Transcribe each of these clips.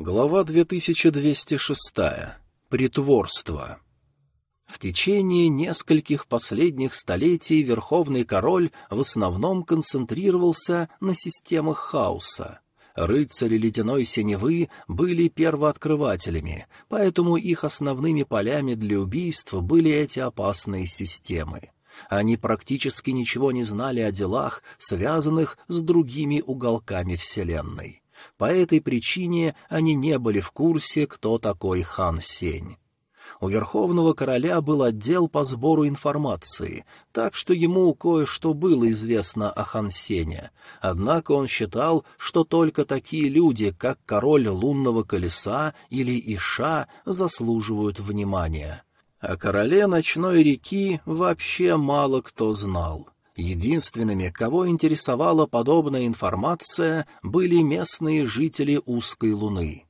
Глава 2206. Притворство. В течение нескольких последних столетий Верховный Король в основном концентрировался на системах хаоса. Рыцари ледяной синевы были первооткрывателями, поэтому их основными полями для убийства были эти опасные системы. Они практически ничего не знали о делах, связанных с другими уголками Вселенной. По этой причине они не были в курсе, кто такой хан Сень. У Верховного Короля был отдел по сбору информации, так что ему кое-что было известно о Хан Сене. Однако он считал, что только такие люди, как Король Лунного Колеса или Иша, заслуживают внимания. О Короле Ночной Реки вообще мало кто знал. Единственными, кого интересовала подобная информация, были местные жители узкой луны.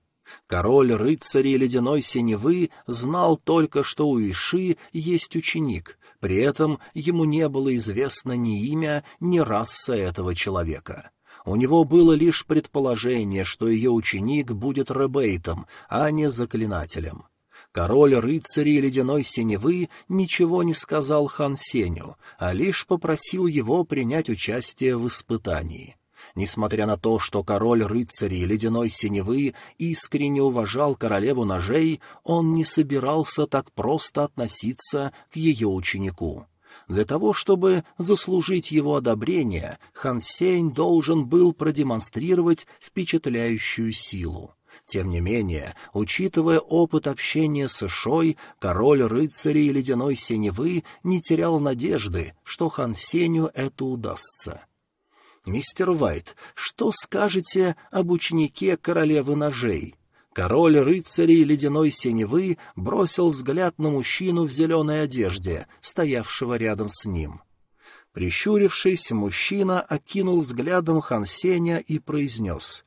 Король рыцарей ледяной синевы знал только, что у Иши есть ученик, при этом ему не было известно ни имя, ни раса этого человека. У него было лишь предположение, что ее ученик будет ребейтом, а не заклинателем. Король рыцарей ледяной синевы ничего не сказал хан Сеню, а лишь попросил его принять участие в испытании. Несмотря на то, что король рыцарей ледяной синевы искренне уважал королеву ножей, он не собирался так просто относиться к ее ученику. Для того, чтобы заслужить его одобрение, Хан Сень должен был продемонстрировать впечатляющую силу. Тем не менее, учитывая опыт общения с Ишой, король рыцарей ледяной синевы не терял надежды, что Хан Сеню это удастся. «Мистер Вайт, что скажете об ученике королевы ножей?» Король рыцарей ледяной синевы бросил взгляд на мужчину в зеленой одежде, стоявшего рядом с ним. Прищурившись, мужчина окинул взглядом Хан Сеня и произнес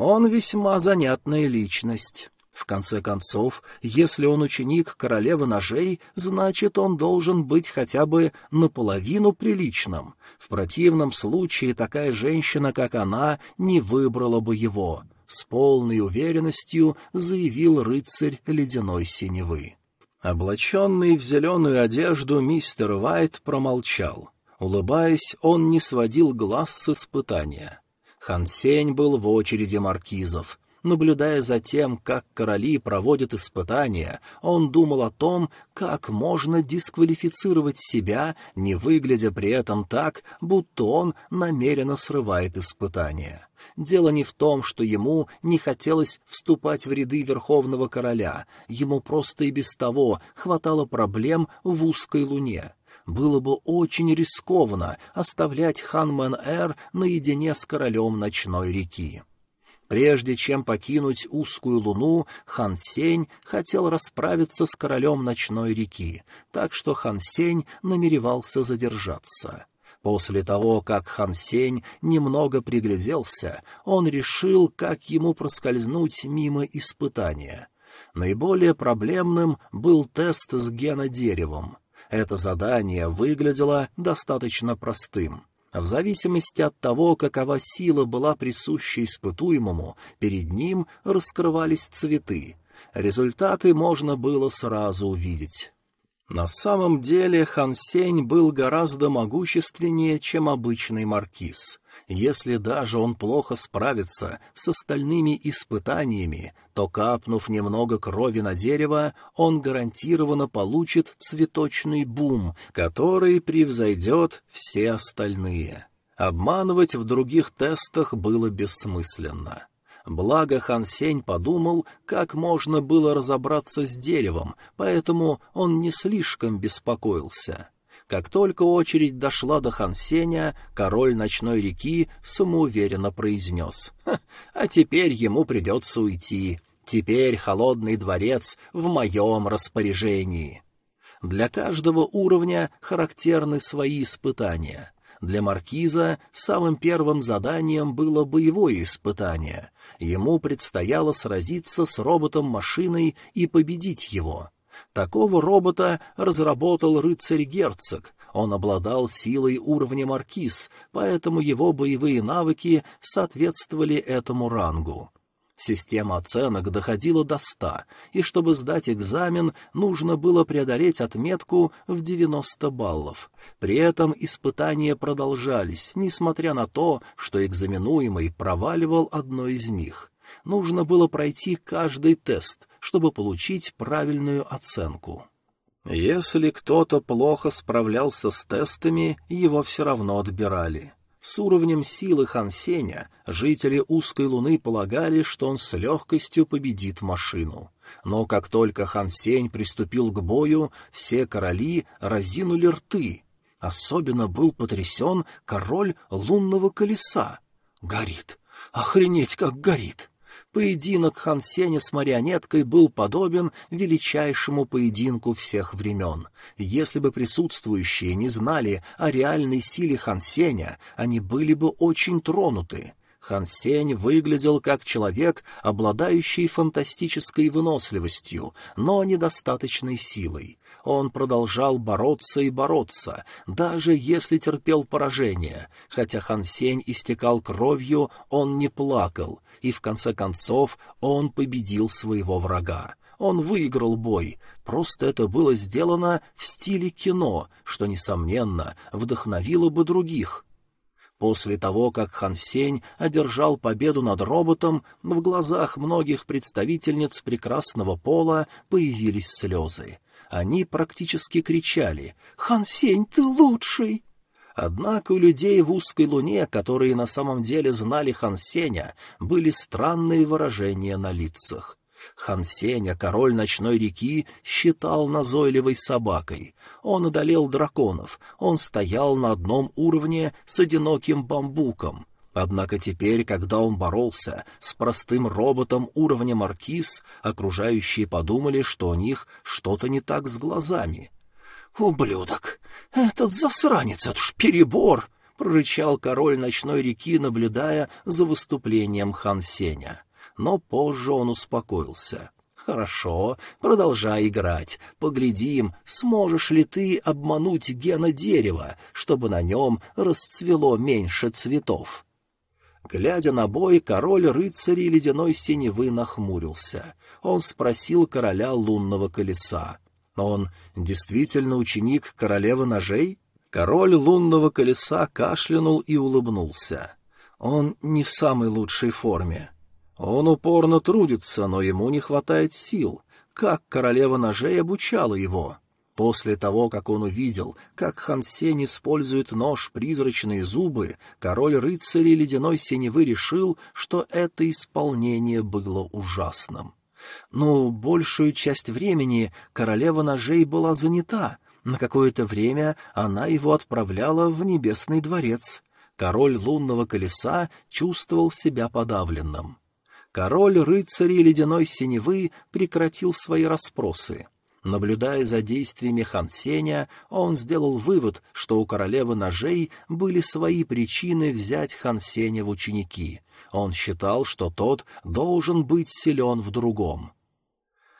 он весьма занятная личность. В конце концов, если он ученик королевы ножей, значит, он должен быть хотя бы наполовину приличным. В противном случае такая женщина, как она, не выбрала бы его. С полной уверенностью заявил рыцарь ледяной синевы. Облаченный в зеленую одежду мистер Вайт промолчал. Улыбаясь, он не сводил глаз с испытания. Хан Сень был в очереди маркизов. Наблюдая за тем, как короли проводят испытания, он думал о том, как можно дисквалифицировать себя, не выглядя при этом так, будто он намеренно срывает испытания. Дело не в том, что ему не хотелось вступать в ряды Верховного Короля, ему просто и без того хватало проблем в узкой луне было бы очень рискованно оставлять Ханмен-Эр наедине с королем ночной реки. Прежде чем покинуть узкую луну, Хан Сень хотел расправиться с королем ночной реки, так что Хан Сень намеревался задержаться. После того, как Хан Сень немного пригляделся, он решил, как ему проскользнуть мимо испытания. Наиболее проблемным был тест с генодеревом. Это задание выглядело достаточно простым. В зависимости от того, какова сила была присуща испытуемому, перед ним раскрывались цветы. Результаты можно было сразу увидеть. На самом деле Хан Сень был гораздо могущественнее, чем обычный маркиз. Если даже он плохо справится с остальными испытаниями, то, капнув немного крови на дерево, он гарантированно получит цветочный бум, который превзойдет все остальные. Обманывать в других тестах было бессмысленно. Благо Хан Сень подумал, как можно было разобраться с деревом, поэтому он не слишком беспокоился. Как только очередь дошла до Хансеня, король ночной реки самоуверенно произнес. «А теперь ему придется уйти. Теперь холодный дворец в моем распоряжении». Для каждого уровня характерны свои испытания. Для маркиза самым первым заданием было боевое испытание. Ему предстояло сразиться с роботом-машиной и победить его. Такого робота разработал рыцарь-герцог. Он обладал силой уровня маркиз, поэтому его боевые навыки соответствовали этому рангу. Система оценок доходила до ста, и чтобы сдать экзамен, нужно было преодолеть отметку в 90 баллов. При этом испытания продолжались, несмотря на то, что экзаменуемый проваливал одно из них. Нужно было пройти каждый тест, чтобы получить правильную оценку. Если кто-то плохо справлялся с тестами, его все равно отбирали. С уровнем силы Хансеня жители узкой луны полагали, что он с легкостью победит машину. Но как только Хансень приступил к бою, все короли разинули рты. Особенно был потрясен король лунного колеса. Горит. Охренеть, как горит! Поединок Хан Сеня с марионеткой был подобен величайшему поединку всех времен. Если бы присутствующие не знали о реальной силе Хан Сеня, они были бы очень тронуты. Хан Сень выглядел как человек, обладающий фантастической выносливостью, но недостаточной силой. Он продолжал бороться и бороться, даже если терпел поражение. Хотя Хан Сень истекал кровью, он не плакал, и в конце концов он победил своего врага. Он выиграл бой, просто это было сделано в стиле кино, что, несомненно, вдохновило бы других. После того, как Хан Сень одержал победу над роботом, в глазах многих представительниц прекрасного пола появились слезы. Они практически кричали «Хан Сень, ты лучший!» Однако у людей в узкой луне, которые на самом деле знали Хан Сеня, были странные выражения на лицах. Хан Сеня, король ночной реки, считал назойливой собакой. Он одолел драконов, он стоял на одном уровне с одиноким бамбуком. Однако теперь, когда он боролся с простым роботом уровня маркиз, окружающие подумали, что у них что-то не так с глазами — «Ублюдок! Этот засранец, это ж перебор!» — прорычал король ночной реки, наблюдая за выступлением Хан Сеня. Но позже он успокоился. «Хорошо, продолжай играть. Поглядим, сможешь ли ты обмануть гена дерева, чтобы на нем расцвело меньше цветов». Глядя на бой, король рыцарей ледяной синевы нахмурился. Он спросил короля лунного колеса. Он действительно ученик королевы ножей? Король лунного колеса кашлянул и улыбнулся. Он не в самой лучшей форме. Он упорно трудится, но ему не хватает сил. Как королева ножей обучала его? После того, как он увидел, как Хан Сень использует нож призрачные зубы, король рыцарей ледяной синевы решил, что это исполнение было ужасным. Но большую часть времени королева ножей была занята. На какое-то время она его отправляла в небесный дворец. Король лунного колеса чувствовал себя подавленным. Король рыцарей ледяной синевы прекратил свои расспросы. Наблюдая за действиями Хансеня, он сделал вывод, что у королевы ножей были свои причины взять Хансеня в ученики — он считал, что тот должен быть силен в другом.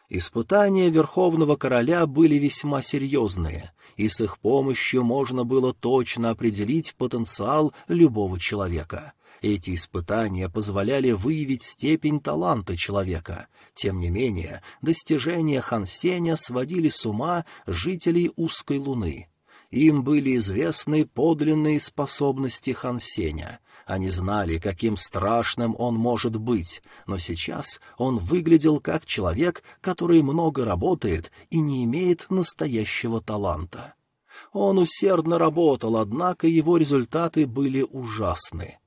Испытания Верховного Короля были весьма серьезные, и с их помощью можно было точно определить потенциал любого человека. Эти испытания позволяли выявить степень таланта человека. Тем не менее, достижения Хансеня сводили с ума жителей узкой луны. Им были известны подлинные способности Хансеня — они знали, каким страшным он может быть, но сейчас он выглядел как человек, который много работает и не имеет настоящего таланта. Он усердно работал, однако его результаты были ужасны.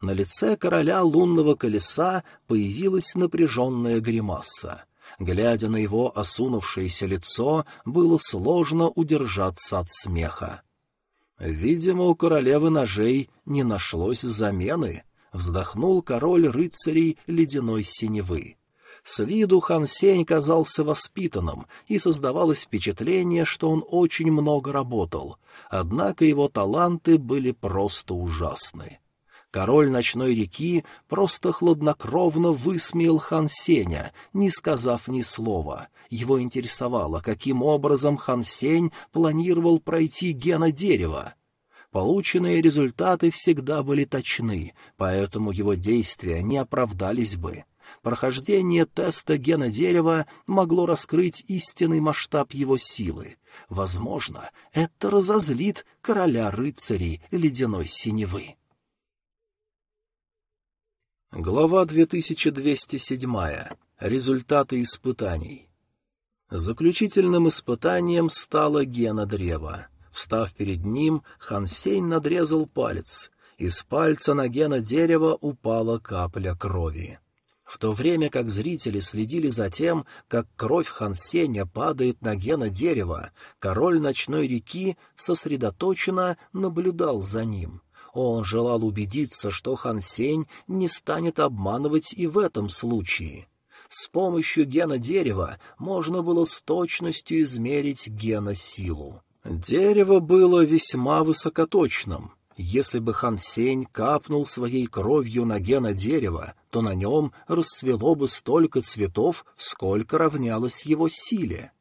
На лице короля лунного колеса появилась напряженная гримаса. Глядя на его осунувшееся лицо, было сложно удержаться от смеха. Видимо, у королевы ножей не нашлось замены, вздохнул король рыцарей ледяной синевы. С виду Хан Сень казался воспитанным, и создавалось впечатление, что он очень много работал, однако его таланты были просто ужасны. Король ночной реки просто хладнокровно высмеял Хан Сеня, не сказав ни слова. Его интересовало, каким образом Хан Сень планировал пройти гена дерева. Полученные результаты всегда были точны, поэтому его действия не оправдались бы. Прохождение теста гена дерева могло раскрыть истинный масштаб его силы. Возможно, это разозлит короля рыцарей ледяной синевы. Глава 2207. Результаты испытаний. Заключительным испытанием стало гена древа. Встав перед ним, Хансень надрезал палец. Из пальца на гена дерева упала капля крови. В то время как зрители следили за тем, как кровь Хансеня падает на гена дерева, король ночной реки сосредоточенно наблюдал за ним. Он желал убедиться, что Хансень не станет обманывать и в этом случае. С помощью гена дерева можно было с точностью измерить гена силу. Дерево было весьма высокоточным — если бы Хан Сень капнул своей кровью на гена дерева, то на нем расцвело бы столько цветов, сколько равнялось его силе.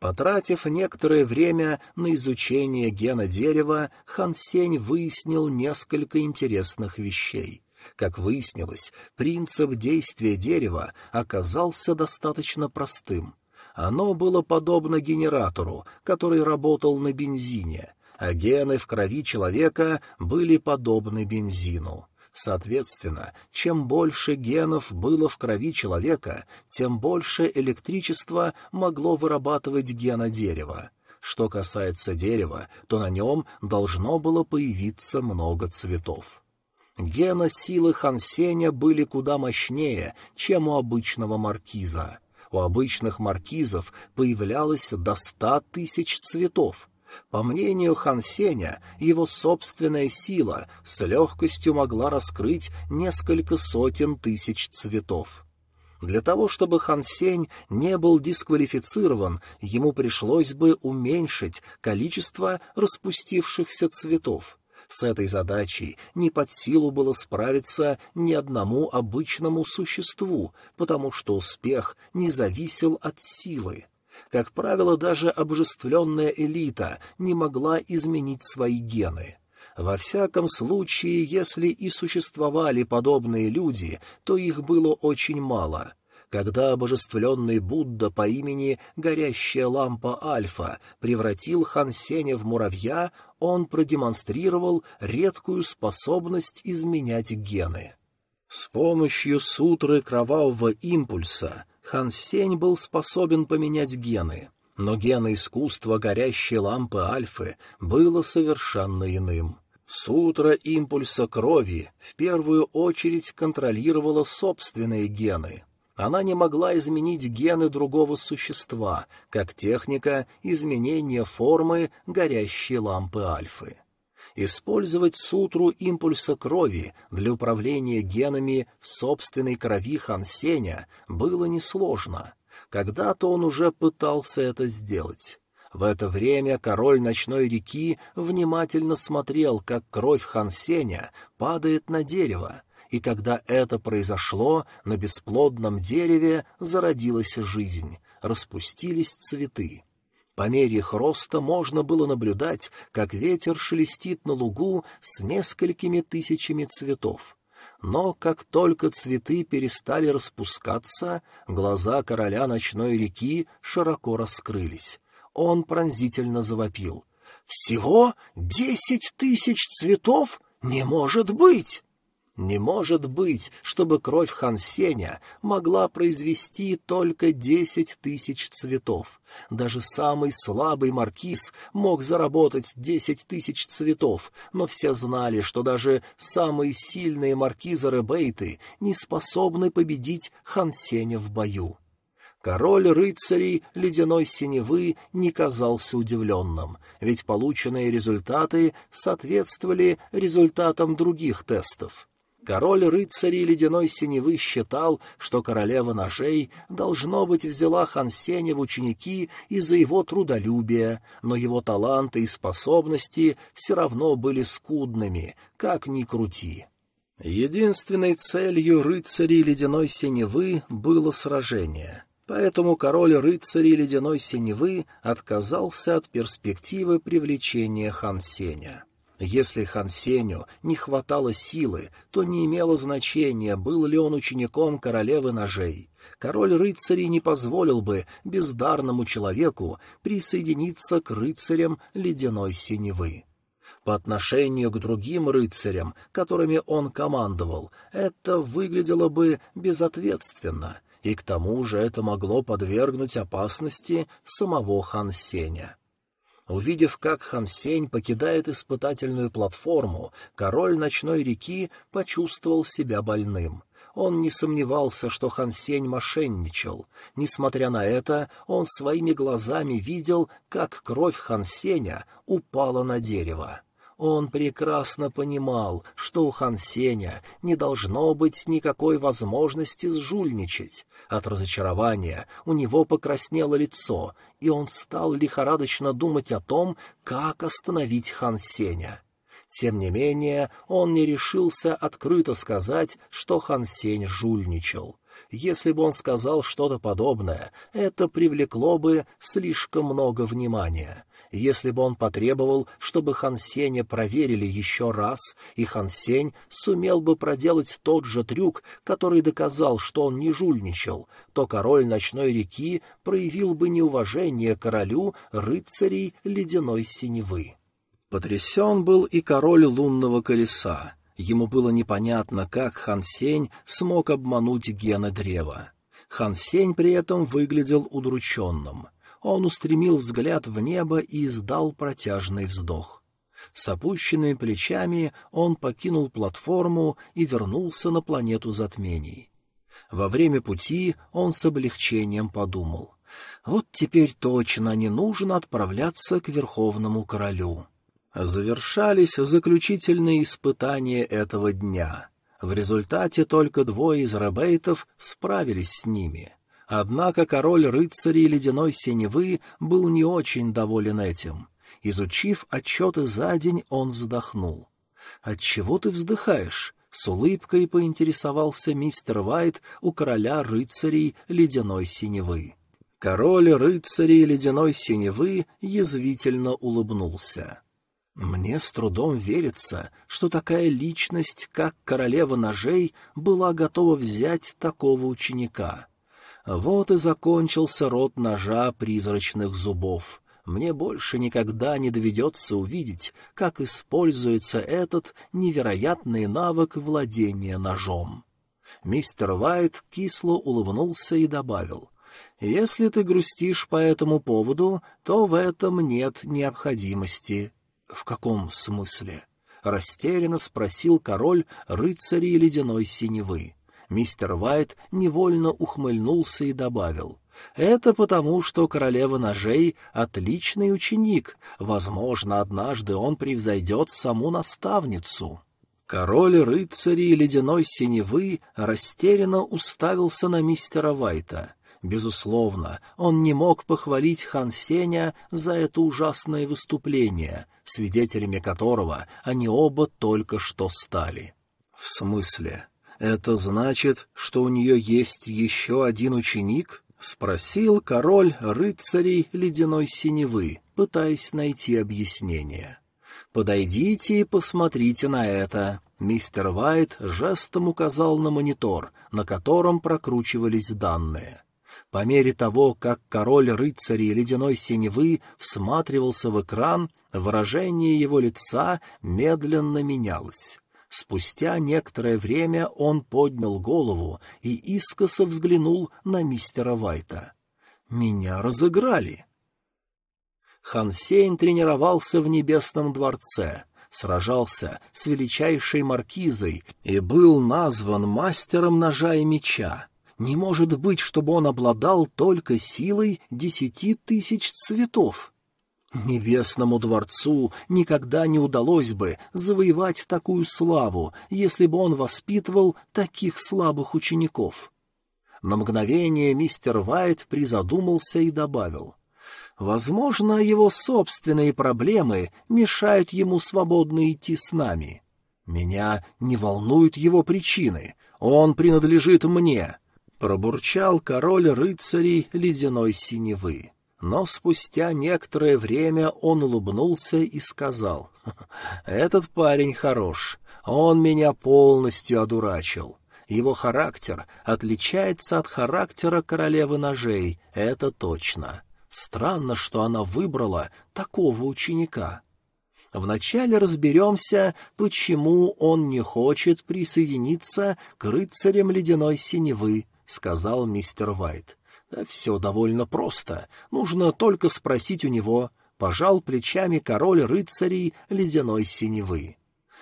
Потратив некоторое время на изучение гена дерева, Хан Сень выяснил несколько интересных вещей. Как выяснилось, принцип действия дерева оказался достаточно простым. Оно было подобно генератору, который работал на бензине — а гены в крови человека были подобны бензину. Соответственно, чем больше генов было в крови человека, тем больше электричества могло вырабатывать гена дерева. Что касается дерева, то на нем должно было появиться много цветов. Гена силы Хансеня были куда мощнее, чем у обычного маркиза. У обычных маркизов появлялось до ста тысяч цветов, по мнению Хан Сеня, его собственная сила с легкостью могла раскрыть несколько сотен тысяч цветов. Для того, чтобы Хан Сень не был дисквалифицирован, ему пришлось бы уменьшить количество распустившихся цветов. С этой задачей не под силу было справиться ни одному обычному существу, потому что успех не зависел от силы. Как правило, даже обожествленная элита не могла изменить свои гены. Во всяком случае, если и существовали подобные люди, то их было очень мало. Когда обожествленный Будда по имени Горящая лампа Альфа превратил Хан Сеня в муравья, он продемонстрировал редкую способность изменять гены. С помощью сутры кровавого импульса Хан Сень был способен поменять гены, но гены искусства горящей лампы Альфы было совершенно иным. Сутра импульса крови в первую очередь контролировала собственные гены. Она не могла изменить гены другого существа, как техника изменения формы горящей лампы Альфы. Использовать сутру импульса крови для управления генами в собственной крови Хансеня было несложно. Когда-то он уже пытался это сделать. В это время король ночной реки внимательно смотрел, как кровь Хансеня падает на дерево, и когда это произошло, на бесплодном дереве зародилась жизнь, распустились цветы. По мере их роста можно было наблюдать, как ветер шелестит на лугу с несколькими тысячами цветов. Но как только цветы перестали распускаться, глаза короля ночной реки широко раскрылись. Он пронзительно завопил. «Всего десять тысяч цветов? Не может быть!» Не может быть, чтобы кровь Хансеня могла произвести только десять тысяч цветов. Даже самый слабый маркиз мог заработать десять тысяч цветов, но все знали, что даже самые сильные маркизы Бейты не способны победить Хансеня в бою. Король рыцарей ледяной синевы не казался удивленным, ведь полученные результаты соответствовали результатам других тестов. Король рыцарей ледяной синевы считал, что королева ножей, должно быть, взяла Хансеня в ученики из-за его трудолюбия, но его таланты и способности все равно были скудными, как ни крути. Единственной целью рыцарей ледяной синевы было сражение, поэтому король рыцарей ледяной синевы отказался от перспективы привлечения Хансеня. Если Хан Сеню не хватало силы, то не имело значения, был ли он учеником королевы ножей. Король рыцарей не позволил бы бездарному человеку присоединиться к рыцарям ледяной синевы. По отношению к другим рыцарям, которыми он командовал, это выглядело бы безответственно, и к тому же это могло подвергнуть опасности самого Хан Сеня. Увидев, как Хан Сень покидает испытательную платформу, король ночной реки почувствовал себя больным. Он не сомневался, что Хан Сень мошенничал. Несмотря на это, он своими глазами видел, как кровь Хан Сеня упала на дерево. Он прекрасно понимал, что у Хан Сеня не должно быть никакой возможности сжульничать. От разочарования у него покраснело лицо, и он стал лихорадочно думать о том, как остановить Хан Сеня. Тем не менее, он не решился открыто сказать, что Хан Сень жульничал. Если бы он сказал что-то подобное, это привлекло бы слишком много внимания. Если бы он потребовал, чтобы Хан Сеня проверили еще раз, и Хан Сень сумел бы проделать тот же трюк, который доказал, что он не жульничал, то король ночной реки проявил бы неуважение королю рыцарей ледяной синевы. Потрясен был и король лунного колеса. Ему было непонятно, как Хан Сень смог обмануть гена древа. Хан Сень при этом выглядел удрученным — он устремил взгляд в небо и издал протяжный вздох. С опущенными плечами он покинул платформу и вернулся на планету затмений. Во время пути он с облегчением подумал. Вот теперь точно не нужно отправляться к Верховному Королю. Завершались заключительные испытания этого дня. В результате только двое из рабейтов справились с ними — Однако король рыцарей ледяной синевы был не очень доволен этим. Изучив отчеты за день, он вздохнул. «Отчего ты вздыхаешь?» — с улыбкой поинтересовался мистер Вайт у короля рыцарей ледяной синевы. Король рыцарей ледяной синевы язвительно улыбнулся. «Мне с трудом верится, что такая личность, как королева ножей, была готова взять такого ученика. Вот и закончился рот ножа призрачных зубов. Мне больше никогда не доведется увидеть, как используется этот невероятный навык владения ножом. Мистер Вайт кисло улыбнулся и добавил, «Если ты грустишь по этому поводу, то в этом нет необходимости». «В каком смысле?» — растерянно спросил король рыцарей ледяной синевы. Мистер Вайт невольно ухмыльнулся и добавил. «Это потому, что королева ножей — отличный ученик. Возможно, однажды он превзойдет саму наставницу». Король рыцарей ледяной синевы растерянно уставился на мистера Вайта. Безусловно, он не мог похвалить Хан Сеня за это ужасное выступление, свидетелями которого они оба только что стали. — В смысле? «Это значит, что у нее есть еще один ученик?» — спросил король рыцарей ледяной синевы, пытаясь найти объяснение. «Подойдите и посмотрите на это». Мистер Вайт жестом указал на монитор, на котором прокручивались данные. По мере того, как король рыцарей ледяной синевы всматривался в экран, выражение его лица медленно менялось. Спустя некоторое время он поднял голову и искоса взглянул на мистера Вайта. «Меня разыграли!» Хансейн тренировался в Небесном дворце, сражался с величайшей маркизой и был назван мастером ножа и меча. Не может быть, чтобы он обладал только силой десяти тысяч цветов. Небесному дворцу никогда не удалось бы завоевать такую славу, если бы он воспитывал таких слабых учеников. На мгновение мистер Вайт призадумался и добавил. Возможно, его собственные проблемы мешают ему свободно идти с нами. Меня не волнуют его причины. Он принадлежит мне, — пробурчал король рыцарей ледяной синевы. Но спустя некоторое время он улыбнулся и сказал, «Этот парень хорош, он меня полностью одурачил. Его характер отличается от характера королевы ножей, это точно. Странно, что она выбрала такого ученика. Вначале разберемся, почему он не хочет присоединиться к рыцарям ледяной синевы, — сказал мистер Вайт. Все довольно просто. Нужно только спросить у него. Пожал плечами король рыцарей ледяной синевы.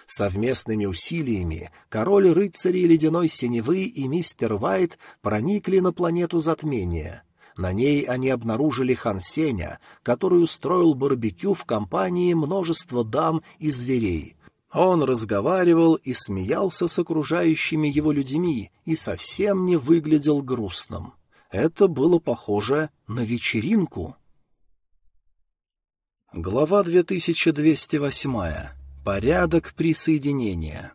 Совместными усилиями король рыцарей ледяной синевы и мистер Вайт проникли на планету затмения. На ней они обнаружили Хан Сеня, который устроил барбекю в компании множества дам и зверей. Он разговаривал и смеялся с окружающими его людьми и совсем не выглядел грустным. Это было похоже на вечеринку. Глава 2208. Порядок присоединения.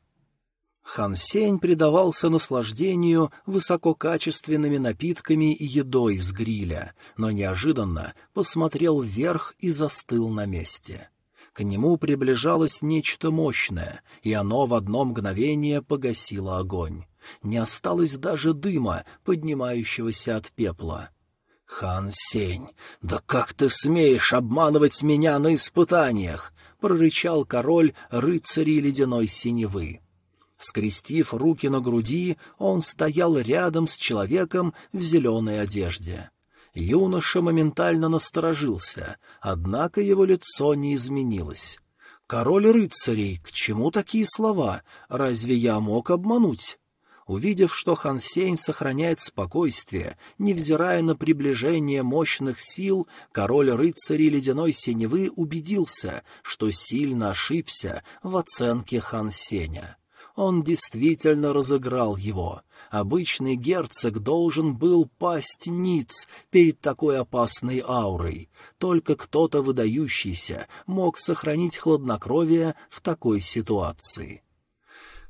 Хан Сень предавался наслаждению высококачественными напитками и едой с гриля, но неожиданно посмотрел вверх и застыл на месте. К нему приближалось нечто мощное, и оно в одно мгновение погасило огонь. Не осталось даже дыма, поднимающегося от пепла. «Хан Сень, да как ты смеешь обманывать меня на испытаниях?» — прорычал король рыцарей ледяной синевы. Скрестив руки на груди, он стоял рядом с человеком в зеленой одежде. Юноша моментально насторожился, однако его лицо не изменилось. «Король рыцарей, к чему такие слова? Разве я мог обмануть?» Увидев, что Хан Сень сохраняет спокойствие, невзирая на приближение мощных сил, король рыцарей ледяной синевы убедился, что сильно ошибся в оценке Хан Сеня. Он действительно разыграл его. Обычный герцог должен был пасть ниц перед такой опасной аурой. Только кто-то выдающийся мог сохранить хладнокровие в такой ситуации.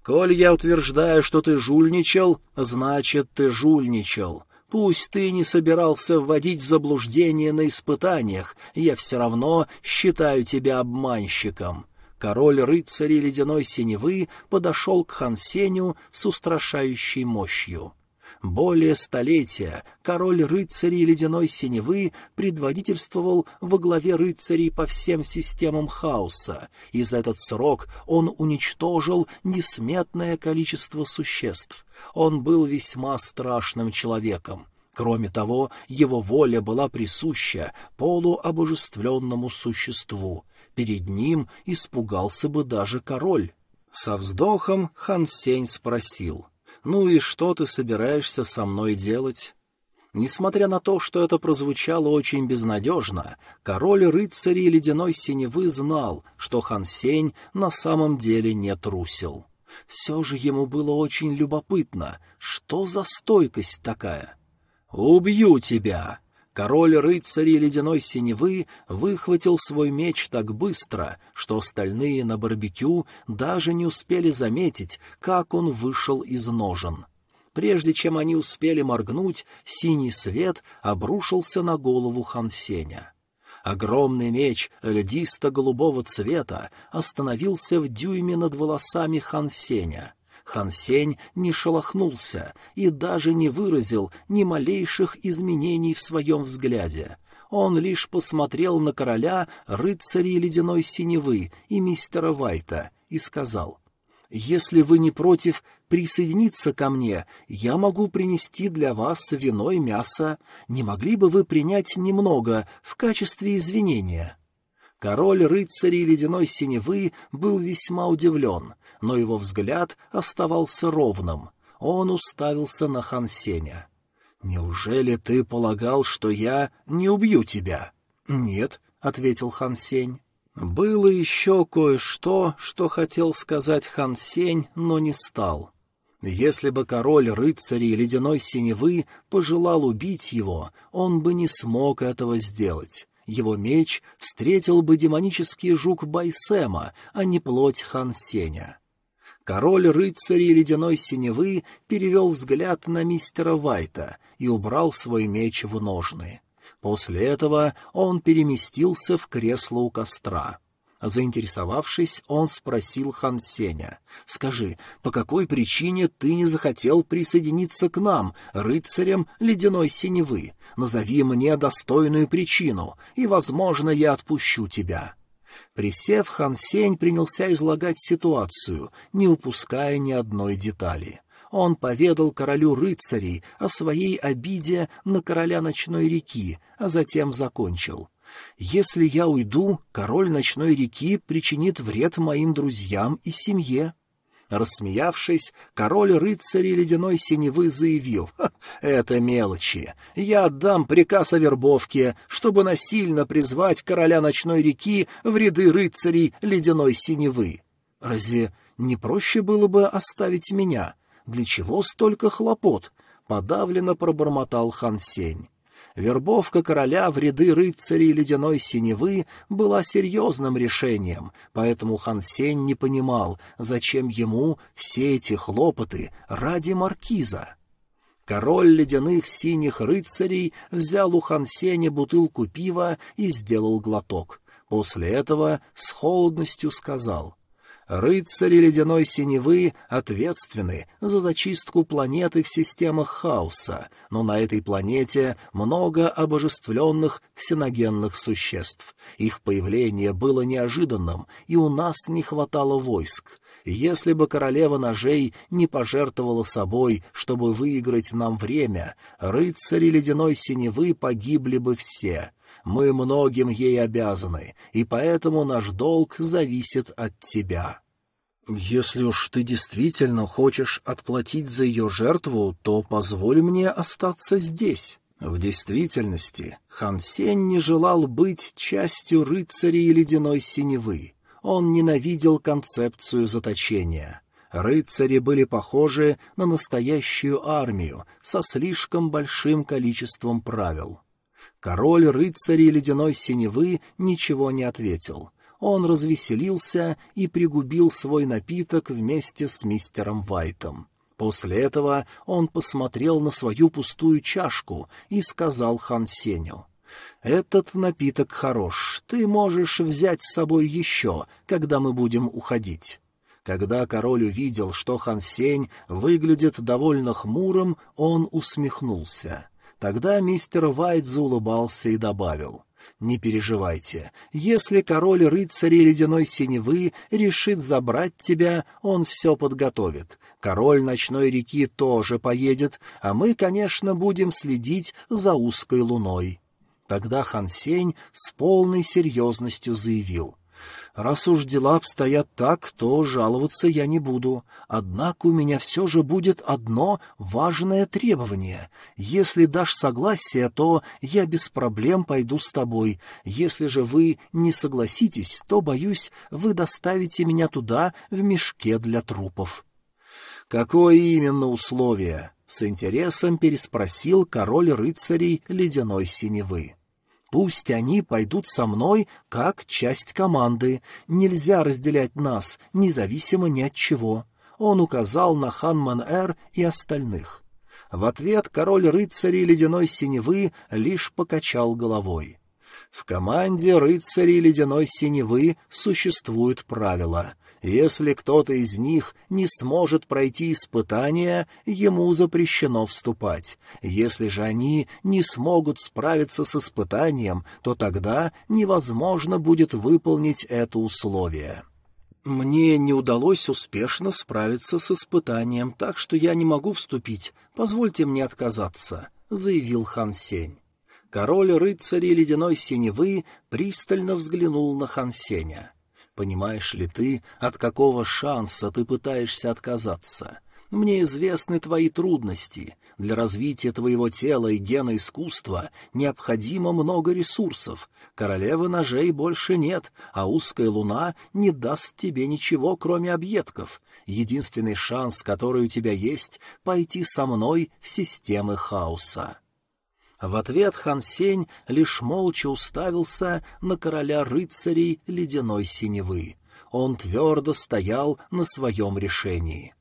«Коль я утверждаю, что ты жульничал, значит, ты жульничал. Пусть ты не собирался вводить в заблуждение на испытаниях, я все равно считаю тебя обманщиком. Король рыцарей ледяной синевы подошел к Хансеню с устрашающей мощью. Более столетия король рыцарей ледяной синевы предводительствовал во главе рыцарей по всем системам хаоса, и за этот срок он уничтожил несметное количество существ. Он был весьма страшным человеком. Кроме того, его воля была присуща полуобожествленному существу, перед ним испугался бы даже король. Со вздохом Хан Сень спросил, «Ну и что ты собираешься со мной делать?» Несмотря на то, что это прозвучало очень безнадежно, король рыцарей ледяной синевы знал, что Хан Сень на самом деле не трусил. Все же ему было очень любопытно, что за стойкость такая. «Убью тебя!» Король рыцарей ледяной синевы выхватил свой меч так быстро, что остальные на барбекю даже не успели заметить, как он вышел из ножен. Прежде чем они успели моргнуть, синий свет обрушился на голову Хансеня. Огромный меч льдисто-голубого цвета остановился в дюйме над волосами Хансеня — Хан Сень не шелохнулся и даже не выразил ни малейших изменений в своем взгляде. Он лишь посмотрел на короля рыцарей ледяной синевы и мистера Вайта и сказал, «Если вы не против присоединиться ко мне, я могу принести для вас вино и мясо. Не могли бы вы принять немного в качестве извинения?» Король рыцарей ледяной синевы был весьма удивлен но его взгляд оставался ровным. Он уставился на Хансеня. «Неужели ты полагал, что я не убью тебя?» «Нет», — ответил Хансень. Было еще кое-что, что хотел сказать Хансень, но не стал. Если бы король рыцарей ледяной синевы пожелал убить его, он бы не смог этого сделать. Его меч встретил бы демонический жук Байсема, а не плоть Хансеня. Король рыцарей ледяной синевы перевел взгляд на мистера Вайта и убрал свой меч в ножны. После этого он переместился в кресло у костра. Заинтересовавшись, он спросил Хан Сеня, «Скажи, по какой причине ты не захотел присоединиться к нам, рыцарям ледяной синевы? Назови мне достойную причину, и, возможно, я отпущу тебя». Присев, Хан Сень принялся излагать ситуацию, не упуская ни одной детали. Он поведал королю рыцарей о своей обиде на короля ночной реки, а затем закончил. Если я уйду, король ночной реки причинит вред моим друзьям и семье. Рассмеявшись, король рыцарей ледяной синевы заявил, «Это мелочи. Я отдам приказ о вербовке, чтобы насильно призвать короля ночной реки в ряды рыцарей ледяной синевы. Разве не проще было бы оставить меня? Для чего столько хлопот?» — подавленно пробормотал Хан Сень вербовка короля в ряды рыцарей ледяной синевы была серьезным решением, поэтому Хан Сень не понимал, зачем ему все эти хлопоты ради маркиза. Король ледяных синих рыцарей взял у Хан Сеня бутылку пива и сделал глоток. После этого с холодностью сказал — Рыцари ледяной синевы ответственны за зачистку планеты в системах хаоса, но на этой планете много обожествленных ксеногенных существ. Их появление было неожиданным, и у нас не хватало войск. Если бы королева ножей не пожертвовала собой, чтобы выиграть нам время, рыцари ледяной синевы погибли бы все — мы многим ей обязаны, и поэтому наш долг зависит от тебя. Если уж ты действительно хочешь отплатить за ее жертву, то позволь мне остаться здесь. В действительности Хан Сень не желал быть частью рыцарей ледяной синевы. Он ненавидел концепцию заточения. Рыцари были похожи на настоящую армию со слишком большим количеством правил. Король рыцарей ледяной синевы ничего не ответил. Он развеселился и пригубил свой напиток вместе с мистером Вайтом. После этого он посмотрел на свою пустую чашку и сказал Хан Сеню. «Этот напиток хорош, ты можешь взять с собой еще, когда мы будем уходить». Когда король увидел, что Хан Сень выглядит довольно хмурым, он усмехнулся. Тогда мистер Вайт заулыбался и добавил. «Не переживайте. Если король рыцарей ледяной синевы решит забрать тебя, он все подготовит. Король ночной реки тоже поедет, а мы, конечно, будем следить за узкой луной». Тогда Хан Сень с полной серьезностью заявил — Раз уж дела обстоят так, то жаловаться я не буду. Однако у меня все же будет одно важное требование. Если дашь согласие, то я без проблем пойду с тобой. Если же вы не согласитесь, то, боюсь, вы доставите меня туда в мешке для трупов». «Какое именно условие?» — с интересом переспросил король рыцарей ледяной синевы. Пусть они пойдут со мной как часть команды. Нельзя разделять нас, независимо ни от чего. Он указал на Ханман-Эр и остальных. В ответ король рыцарей ледяной синевы лишь покачал головой. В команде рыцарей ледяной синевы существуют правила. Если кто-то из них не сможет пройти испытание, ему запрещено вступать. Если же они не смогут справиться с испытанием, то тогда невозможно будет выполнить это условие. «Мне не удалось успешно справиться с испытанием, так что я не могу вступить. Позвольте мне отказаться», — заявил Хан Сень. Король рыцарей ледяной синевы пристально взглянул на Хан Сеня. Понимаешь ли ты, от какого шанса ты пытаешься отказаться? Мне известны твои трудности. Для развития твоего тела и гена искусства необходимо много ресурсов. Королевы ножей больше нет, а узкая луна не даст тебе ничего, кроме объедков. Единственный шанс, который у тебя есть, — пойти со мной в системы хаоса. В ответ Хан Сень лишь молча уставился на короля рыцарей ледяной синевы. Он твердо стоял на своем решении.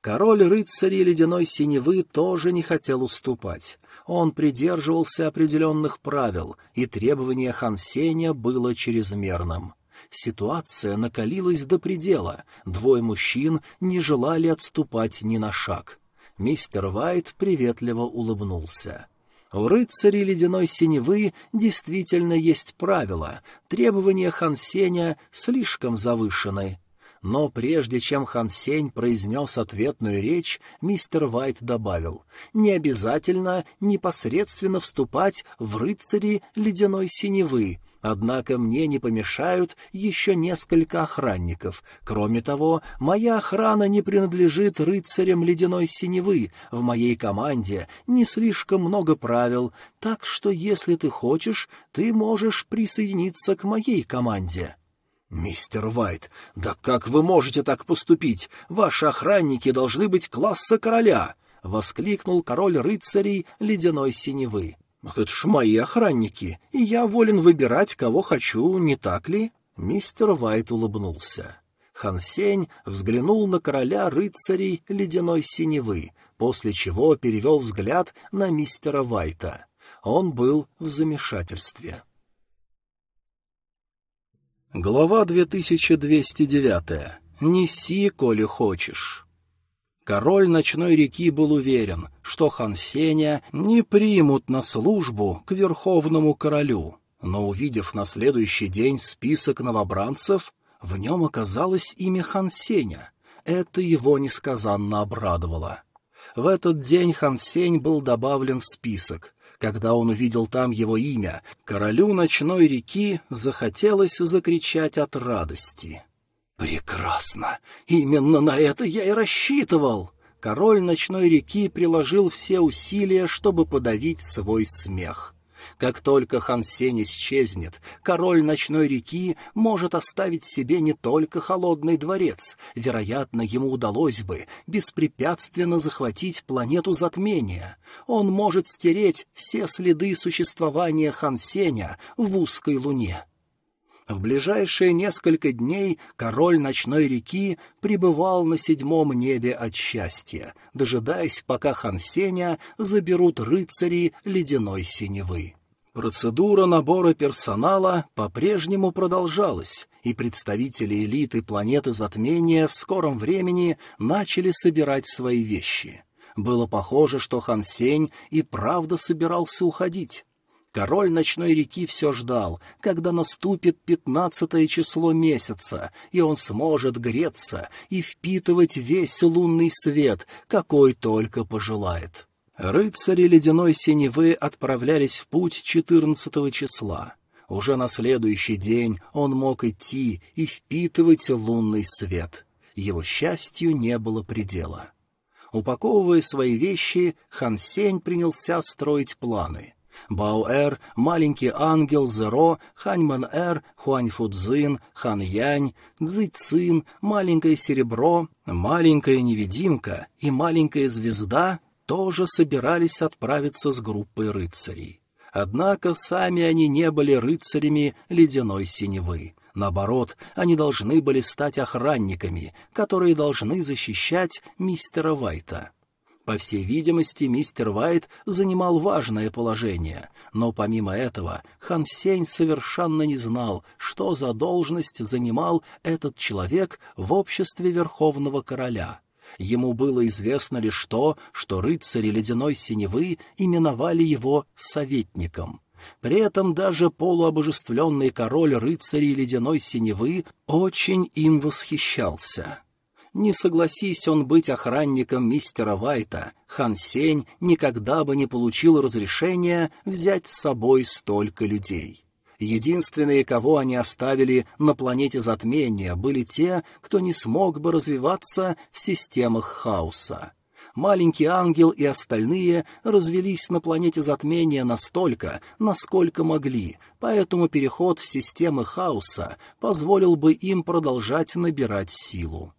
Король рыцарей ледяной синевы тоже не хотел уступать. Он придерживался определенных правил, и требование Хансеня было чрезмерным. Ситуация накалилась до предела, двое мужчин не желали отступать ни на шаг. Мистер Вайт приветливо улыбнулся. У рыцарей ледяной синевы действительно есть правила, требования Хансеня слишком завышены — но прежде чем Хан Сень произнес ответную речь, мистер Вайт добавил, «Не обязательно непосредственно вступать в рыцари ледяной синевы, Однако мне не помешают еще несколько охранников. Кроме того, моя охрана не принадлежит рыцарям ледяной синевы. В моей команде не слишком много правил, так что если ты хочешь, ты можешь присоединиться к моей команде. «Мистер Вайт, да как вы можете так поступить? Ваши охранники должны быть класса короля!» — воскликнул король рыцарей ледяной синевы. «Это ж мои охранники, и я волен выбирать, кого хочу, не так ли?» Мистер Вайт улыбнулся. Хансень взглянул на короля рыцарей ледяной синевы, после чего перевел взгляд на мистера Вайта. Он был в замешательстве. Глава 2209. «Неси, коли хочешь». Король ночной реки был уверен, что хан Сеня не примут на службу к верховному королю, но, увидев на следующий день список новобранцев, в нем оказалось имя хан Сеня. Это его несказанно обрадовало. В этот день хан Сень был добавлен в список, когда он увидел там его имя, королю ночной реки захотелось закричать от радости. «Прекрасно! Именно на это я и рассчитывал!» Король ночной реки приложил все усилия, чтобы подавить свой смех. Как только Хан Сень исчезнет, король ночной реки может оставить себе не только холодный дворец, вероятно, ему удалось бы беспрепятственно захватить планету затмения. Он может стереть все следы существования Хан Сеня в узкой луне. В ближайшие несколько дней король ночной реки пребывал на седьмом небе от счастья, дожидаясь, пока Хан Сеня заберут рыцари ледяной синевы. Процедура набора персонала по-прежнему продолжалась, и представители элиты планеты затмения в скором времени начали собирать свои вещи. Было похоже, что Хан Сень и правда собирался уходить. Король ночной реки все ждал, когда наступит пятнадцатое число месяца, и он сможет греться и впитывать весь лунный свет, какой только пожелает. Рыцари ледяной синевы отправлялись в путь четырнадцатого числа. Уже на следующий день он мог идти и впитывать лунный свет. Его счастью не было предела. Упаковывая свои вещи, Хан Сень принялся строить планы. Баоэр, Маленький Ангел, Зеро, Ханьман-Эр, Хуаньфудзин, Хан Янь, Цзы Цин, Маленькое Серебро, Маленькая Невидимка и Маленькая Звезда тоже собирались отправиться с группой рыцарей. Однако сами они не были рыцарями ледяной синевы. Наоборот, они должны были стать охранниками, которые должны защищать мистера Вайта. По всей видимости, мистер Вайт занимал важное положение, но помимо этого Хан Сень совершенно не знал, что за должность занимал этот человек в обществе Верховного Короля — Ему было известно лишь то, что рыцари ледяной синевы именовали его советником. При этом даже полуобожествленный король рыцарей ледяной синевы очень им восхищался. Не согласись он быть охранником мистера Вайта, Хан Сень никогда бы не получил разрешения взять с собой столько людей. Единственные, кого они оставили на планете затмения, были те, кто не смог бы развиваться в системах хаоса. Маленький ангел и остальные развелись на планете затмения настолько, насколько могли, поэтому переход в системы хаоса позволил бы им продолжать набирать силу.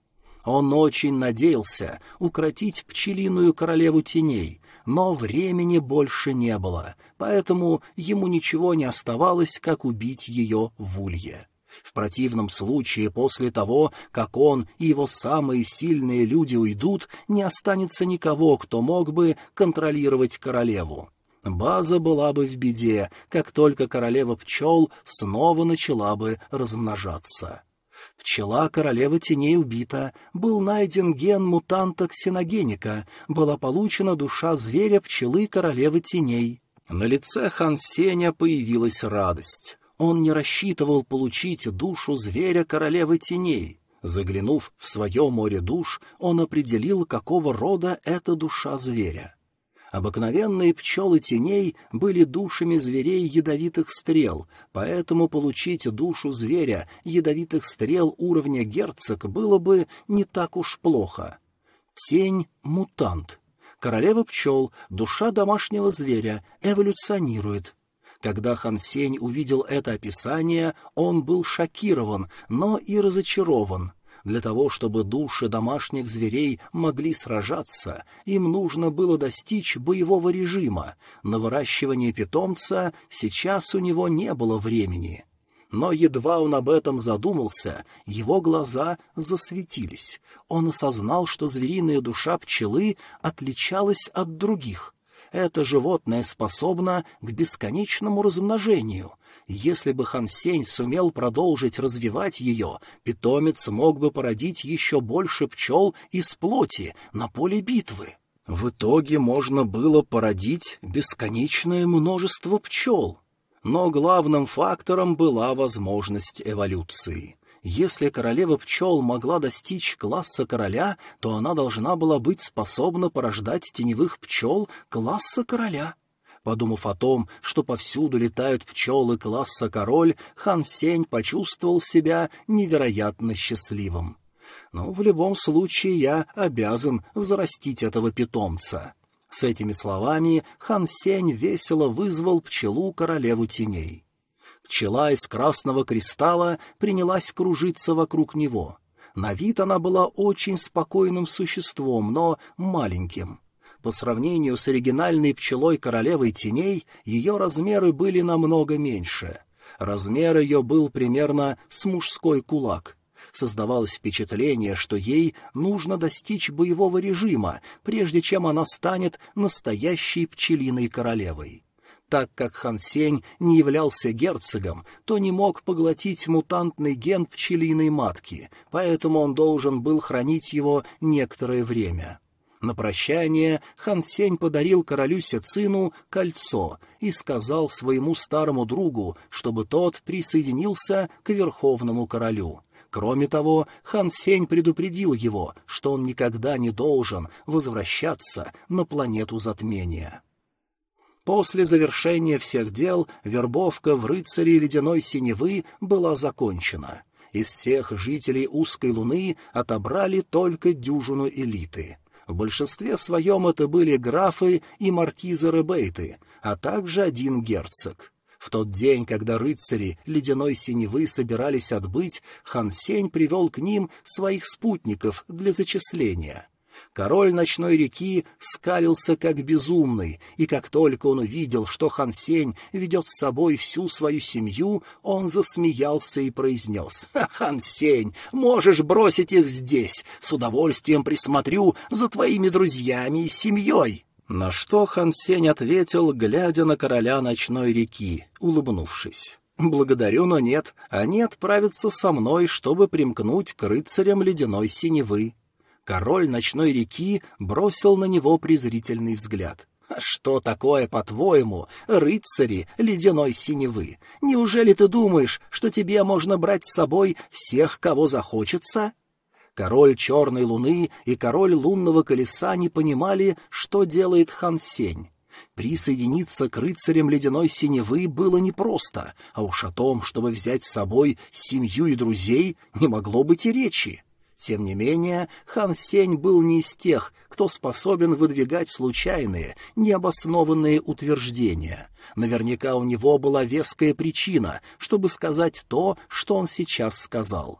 Он очень надеялся укротить пчелиную королеву теней, но времени больше не было, поэтому ему ничего не оставалось, как убить ее в улье. В противном случае, после того, как он и его самые сильные люди уйдут, не останется никого, кто мог бы контролировать королеву. База была бы в беде, как только королева пчел снова начала бы размножаться. Пчела королевы теней убита, был найден ген мутанта ксеногеника, была получена душа зверя пчелы королевы теней. На лице Хан Сеня появилась радость. Он не рассчитывал получить душу зверя королевы теней. Заглянув в свое море душ, он определил, какого рода эта душа зверя. Обыкновенные пчелы теней были душами зверей ядовитых стрел, поэтому получить душу зверя ядовитых стрел уровня герцог было бы не так уж плохо. Тень — мутант. Королева пчел, душа домашнего зверя, эволюционирует. Когда Хан Сень увидел это описание, он был шокирован, но и разочарован — для того, чтобы души домашних зверей могли сражаться, им нужно было достичь боевого режима. На выращивание питомца сейчас у него не было времени. Но едва он об этом задумался, его глаза засветились. Он осознал, что звериная душа пчелы отличалась от других. Это животное способно к бесконечному размножению — если бы Хан Сень сумел продолжить развивать ее, питомец мог бы породить еще больше пчел из плоти на поле битвы. В итоге можно было породить бесконечное множество пчел. Но главным фактором была возможность эволюции. Если королева пчел могла достичь класса короля, то она должна была быть способна порождать теневых пчел класса короля. Подумав о том, что повсюду летают пчелы класса король, хан Сень почувствовал себя невероятно счастливым. Но в любом случае я обязан взрастить этого питомца. С этими словами хан Сень весело вызвал пчелу королеву теней. Пчела из красного кристалла принялась кружиться вокруг него. На вид она была очень спокойным существом, но маленьким — по сравнению с оригинальной пчелой королевой теней, ее размеры были намного меньше. Размер ее был примерно с мужской кулак. Создавалось впечатление, что ей нужно достичь боевого режима, прежде чем она станет настоящей пчелиной королевой. Так как Хан Сень не являлся герцогом, то не мог поглотить мутантный ген пчелиной матки, поэтому он должен был хранить его некоторое время. На прощание Хан Сень подарил королю Сецину кольцо и сказал своему старому другу, чтобы тот присоединился к верховному королю. Кроме того, Хан Сень предупредил его, что он никогда не должен возвращаться на планету затмения. После завершения всех дел вербовка в рыцаре ледяной синевы была закончена. Из всех жителей узкой луны отобрали только дюжину элиты — в большинстве своем это были графы и маркизы Ребейты, а также один герцог. В тот день, когда рыцари ледяной синевы собирались отбыть, Хан Сень привел к ним своих спутников для зачисления. Король ночной реки скалился как безумный, и как только он увидел, что Хан Сень ведет с собой всю свою семью, он засмеялся и произнес, «Хан Сень, можешь бросить их здесь, с удовольствием присмотрю за твоими друзьями и семьей». На что Хан Сень ответил, глядя на короля ночной реки, улыбнувшись. «Благодарю, но нет. Они отправятся со мной, чтобы примкнуть к рыцарям ледяной синевы». Король ночной реки бросил на него презрительный взгляд. «А что такое, по-твоему, рыцари ледяной синевы? Неужели ты думаешь, что тебе можно брать с собой всех, кого захочется?» Король Черной Луны и король Лунного Колеса не понимали, что делает Хан Сень. Присоединиться к рыцарям ледяной синевы было непросто, а уж о том, чтобы взять с собой семью и друзей, не могло быть и речи. Тем не менее, хан Сень был не из тех, кто способен выдвигать случайные, необоснованные утверждения. Наверняка у него была веская причина, чтобы сказать то, что он сейчас сказал.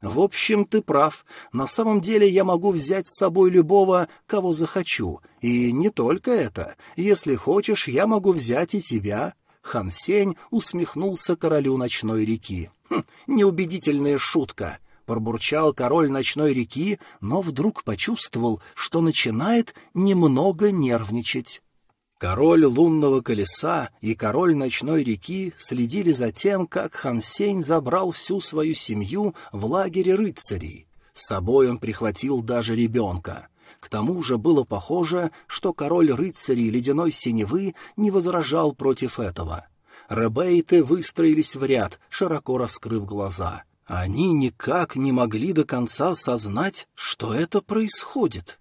«В общем, ты прав. На самом деле я могу взять с собой любого, кого захочу. И не только это. Если хочешь, я могу взять и тебя». Хан Сень усмехнулся королю ночной реки. «Хм, «Неубедительная шутка!» — пробурчал король ночной реки, но вдруг почувствовал, что начинает немного нервничать. Король лунного колеса и король ночной реки следили за тем, как Хан Сень забрал всю свою семью в лагере рыцарей. С собой он прихватил даже ребенка. К тому же было похоже, что король рыцарей ледяной синевы не возражал против этого. Ребейты выстроились в ряд, широко раскрыв глаза. Они никак не могли до конца осознать, что это происходит.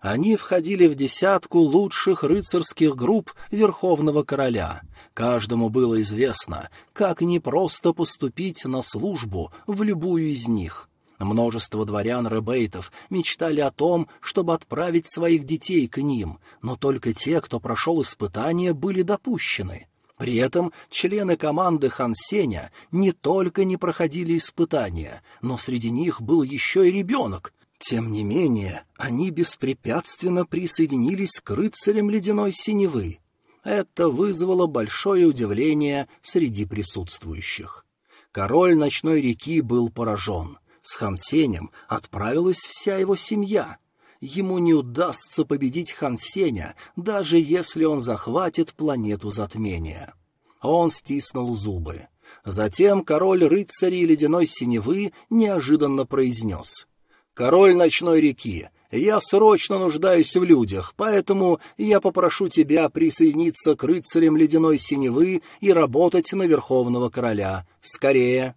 Они входили в десятку лучших рыцарских групп Верховного Короля. Каждому было известно, как непросто поступить на службу в любую из них. Множество дворян-ребейтов мечтали о том, чтобы отправить своих детей к ним, но только те, кто прошел испытания, были допущены. При этом члены команды Хан Сеня не только не проходили испытания, но среди них был еще и ребенок. Тем не менее, они беспрепятственно присоединились к рыцарям ледяной синевы. Это вызвало большое удивление среди присутствующих. Король ночной реки был поражен — с Хансенем отправилась вся его семья. Ему не удастся победить Хансеня, даже если он захватит планету затмения. Он стиснул зубы. Затем король рыцарей ледяной синевы неожиданно произнес. «Король ночной реки, я срочно нуждаюсь в людях, поэтому я попрошу тебя присоединиться к рыцарям ледяной синевы и работать на Верховного Короля. Скорее!»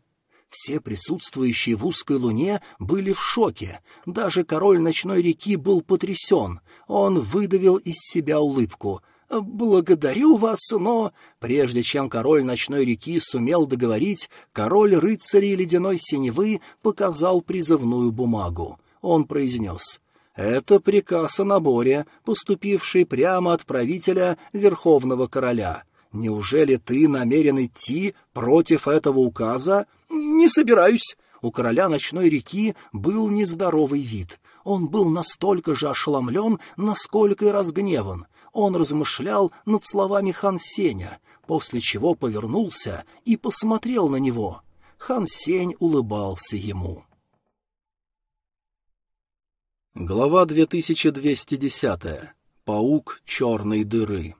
Все присутствующие в узкой луне были в шоке. Даже король ночной реки был потрясен. Он выдавил из себя улыбку. «Благодарю вас, но...» Прежде чем король ночной реки сумел договорить, король рыцарей ледяной синевы показал призывную бумагу. Он произнес... Это приказ о наборе, поступивший прямо от правителя Верховного Короля. Неужели ты намерен идти против этого указа? Не собираюсь. У короля ночной реки был нездоровый вид. Он был настолько же ошеломлен, насколько и разгневан. Он размышлял над словами хан Сеня, после чего повернулся и посмотрел на него. Хан Сень улыбался ему. Глава 2210. Паук черной дыры.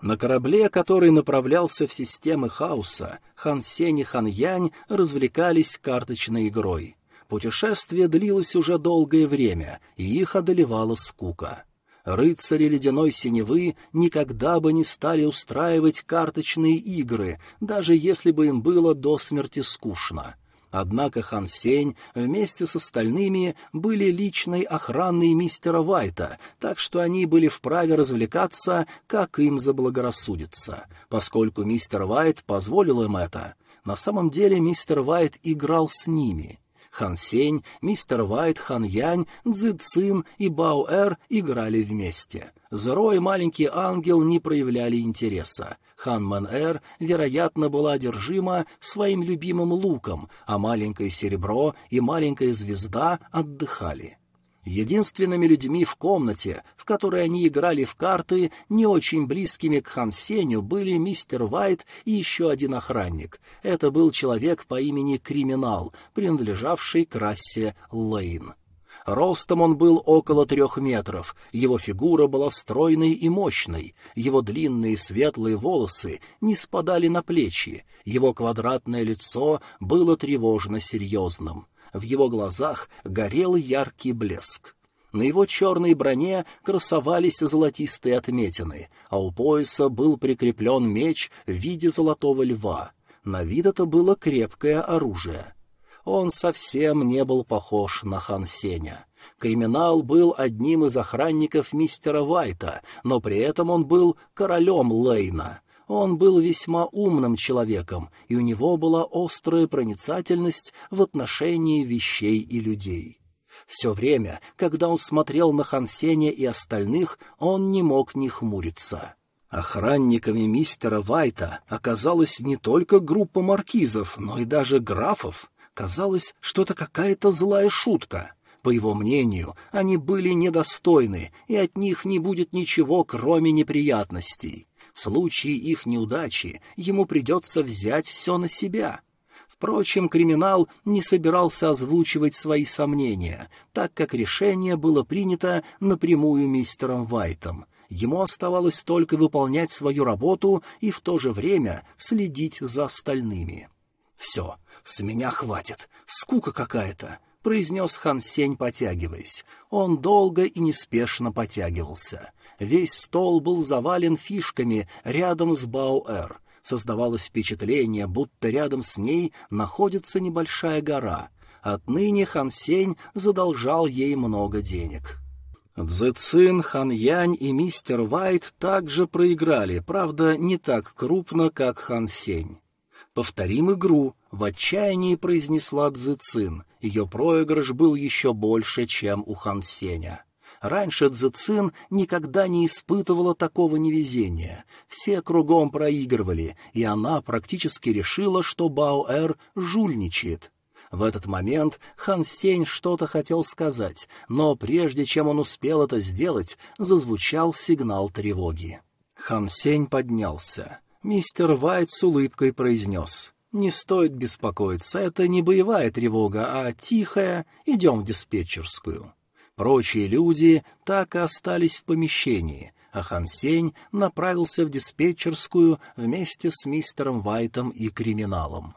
На корабле, который направлялся в системы хаоса, Хан Сень и Хан Янь развлекались карточной игрой. Путешествие длилось уже долгое время, и их одолевала скука. Рыцари ледяной синевы никогда бы не стали устраивать карточные игры, даже если бы им было до смерти скучно. Однако Хан Сень вместе с остальными были личной охраной мистера Вайта, так что они были вправе развлекаться, как им заблагорассудится, поскольку мистер Вайт позволил им это. На самом деле мистер Вайт играл с ними. Хан Сень, мистер Вайт, Хан Янь, Цзи Цин и Бао Эр играли вместе. Зеро и маленький ангел не проявляли интереса. Хан Мэн-Эр, вероятно, была одержима своим любимым луком, а маленькое серебро и маленькая звезда отдыхали. Единственными людьми в комнате, в которой они играли в карты, не очень близкими к Хан Сеню, были мистер Вайт и еще один охранник. Это был человек по имени Криминал, принадлежавший к расе Лейн. Ростом он был около трех метров, его фигура была стройной и мощной, его длинные светлые волосы не спадали на плечи, его квадратное лицо было тревожно серьезным. В его глазах горел яркий блеск. На его черной броне красовались золотистые отметины, а у пояса был прикреплен меч в виде золотого льва. На вид это было крепкое оружие он совсем не был похож на Хан Сеня. Криминал был одним из охранников мистера Вайта, но при этом он был королем Лейна. Он был весьма умным человеком, и у него была острая проницательность в отношении вещей и людей. Все время, когда он смотрел на Хансеня и остальных, он не мог не хмуриться. Охранниками мистера Вайта оказалась не только группа маркизов, но и даже графов. Казалось, что это какая-то злая шутка. По его мнению, они были недостойны, и от них не будет ничего, кроме неприятностей. В случае их неудачи ему придется взять все на себя. Впрочем, криминал не собирался озвучивать свои сомнения, так как решение было принято напрямую мистером Вайтом. Ему оставалось только выполнять свою работу и в то же время следить за остальными. «Все, с меня хватит, скука какая-то», — произнес Хан Сень, потягиваясь. Он долго и неспешно потягивался. Весь стол был завален фишками рядом с Бауэр. Создавалось впечатление, будто рядом с ней находится небольшая гора. Отныне Хан Сень задолжал ей много денег. Цзэцин, Хан Янь и мистер Вайт также проиграли, правда, не так крупно, как Хан Сень. «Повторим игру», — в отчаянии произнесла Цзэцин. Ее проигрыш был еще больше, чем у Хан Сеня. Раньше Цзэцин никогда не испытывала такого невезения. Все кругом проигрывали, и она практически решила, что Баоэр жульничает. В этот момент Хан Сень что-то хотел сказать, но прежде чем он успел это сделать, зазвучал сигнал тревоги. Хан Сень поднялся. Мистер Вайт с улыбкой произнес. «Не стоит беспокоиться, это не боевая тревога, а тихая. Идем в диспетчерскую». Прочие люди так и остались в помещении, а Хан Сень направился в диспетчерскую вместе с мистером Вайтом и криминалом.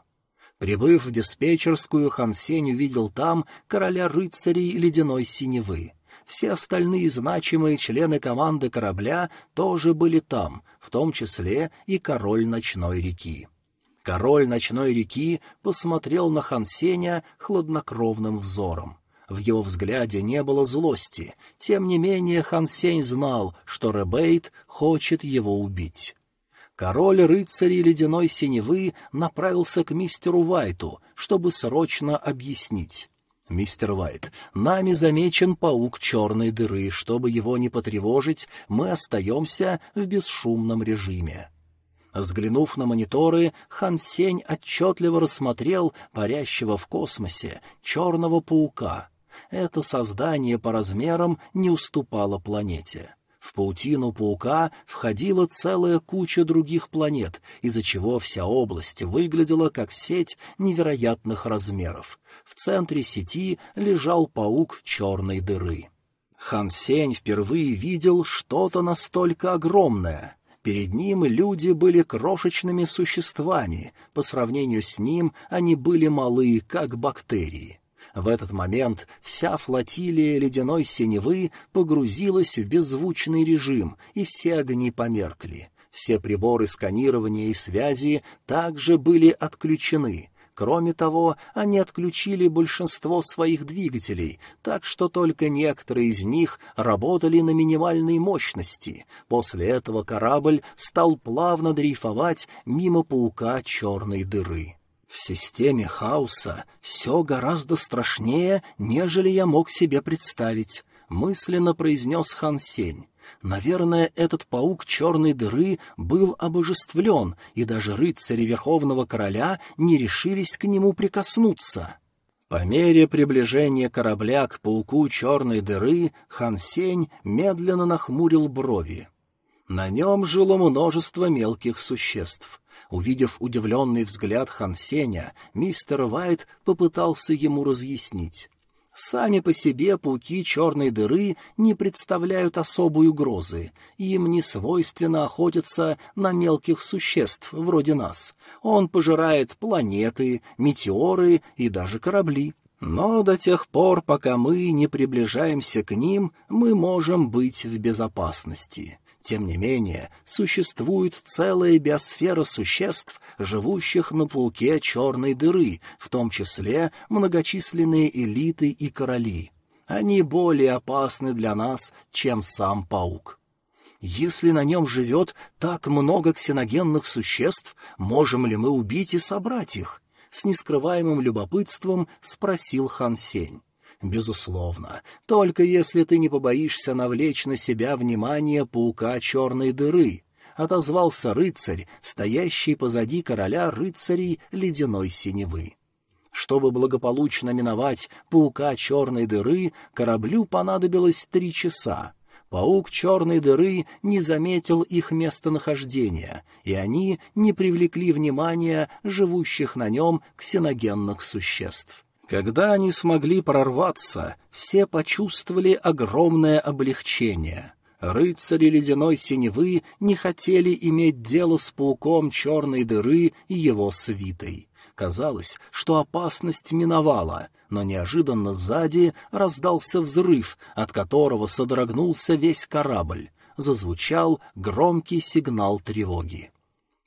Прибыв в диспетчерскую, Хан Сень увидел там короля рыцарей ледяной синевы. Все остальные значимые члены команды корабля тоже были там, в том числе и король ночной реки. Король ночной реки посмотрел на Хан Сеня хладнокровным взором. В его взгляде не было злости, тем не менее Хан Сень знал, что Ребейт хочет его убить. Король рыцарей ледяной синевы направился к мистеру Вайту, чтобы срочно объяснить. «Мистер Вайт, нами замечен паук черной дыры. Чтобы его не потревожить, мы остаемся в бесшумном режиме». Взглянув на мониторы, Хан Сень отчетливо рассмотрел парящего в космосе черного паука. Это создание по размерам не уступало планете. В паутину паука входила целая куча других планет, из-за чего вся область выглядела как сеть невероятных размеров. В центре сети лежал паук черной дыры. Хан Сень впервые видел что-то настолько огромное. Перед ним люди были крошечными существами, по сравнению с ним они были малы, как бактерии. В этот момент вся флотилия ледяной синевы погрузилась в беззвучный режим, и все огни померкли. Все приборы сканирования и связи также были отключены. Кроме того, они отключили большинство своих двигателей, так что только некоторые из них работали на минимальной мощности. После этого корабль стал плавно дрейфовать мимо паука черной дыры. В системе хаоса все гораздо страшнее, нежели я мог себе представить, — мысленно произнес Хан Сень. Наверное, этот паук черной дыры был обожествлен, и даже рыцари Верховного Короля не решились к нему прикоснуться. По мере приближения корабля к пауку черной дыры Хан Сень медленно нахмурил брови. На нем жило множество мелких существ. Увидев удивленный взгляд Хан Сеня, мистер Вайт попытался ему разъяснить. Сами по себе пауки черной дыры не представляют особой угрозы, им не свойственно охотиться на мелких существ, вроде нас. Он пожирает планеты, метеоры и даже корабли. Но до тех пор, пока мы не приближаемся к ним, мы можем быть в безопасности. Тем не менее, существует целая биосфера существ, живущих на пауке черной дыры, в том числе многочисленные элиты и короли. Они более опасны для нас, чем сам паук. Если на нем живет так много ксеногенных существ, можем ли мы убить и собрать их? С нескрываемым любопытством спросил Хан Сень. Безусловно, только если ты не побоишься навлечь на себя внимание паука черной дыры, отозвался рыцарь, стоящий позади короля рыцарей ледяной синевы. Чтобы благополучно миновать паука черной дыры, кораблю понадобилось три часа. Паук черной дыры не заметил их местонахождения, и они не привлекли внимания живущих на нем ксеногенных существ. Когда они смогли прорваться, все почувствовали огромное облегчение. Рыцари ледяной синевы не хотели иметь дело с пауком черной дыры и его свитой. Казалось, что опасность миновала, но неожиданно сзади раздался взрыв, от которого содрогнулся весь корабль. Зазвучал громкий сигнал тревоги.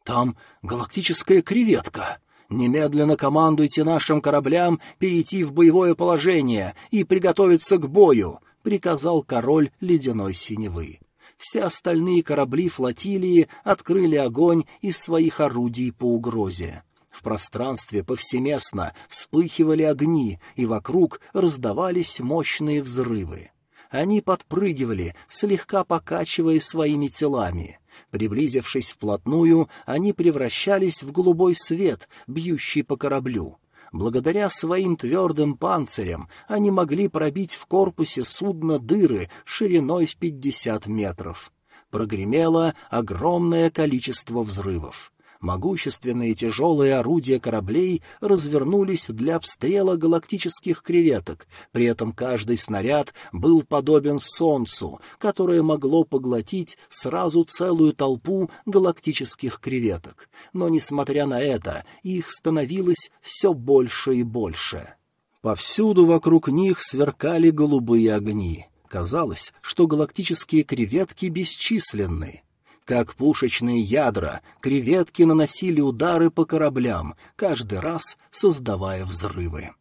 «Там галактическая креветка!» Немедленно командуйте нашим кораблям перейти в боевое положение и приготовиться к бою, — приказал король ледяной синевы. Все остальные корабли флотилии открыли огонь из своих орудий по угрозе. В пространстве повсеместно вспыхивали огни, и вокруг раздавались мощные взрывы. Они подпрыгивали, слегка покачивая своими телами. Приблизившись вплотную, они превращались в голубой свет, бьющий по кораблю. Благодаря своим твердым панцирям они могли пробить в корпусе судна дыры шириной в пятьдесят метров. Прогремело огромное количество взрывов могущественные тяжелые орудия кораблей развернулись для обстрела галактических креветок, при этом каждый снаряд был подобен Солнцу, которое могло поглотить сразу целую толпу галактических креветок. Но, несмотря на это, их становилось все больше и больше. Повсюду вокруг них сверкали голубые огни. Казалось, что галактические креветки бесчисленны. Как пушечные ядра, креветки наносили удары по кораблям, каждый раз создавая взрывы.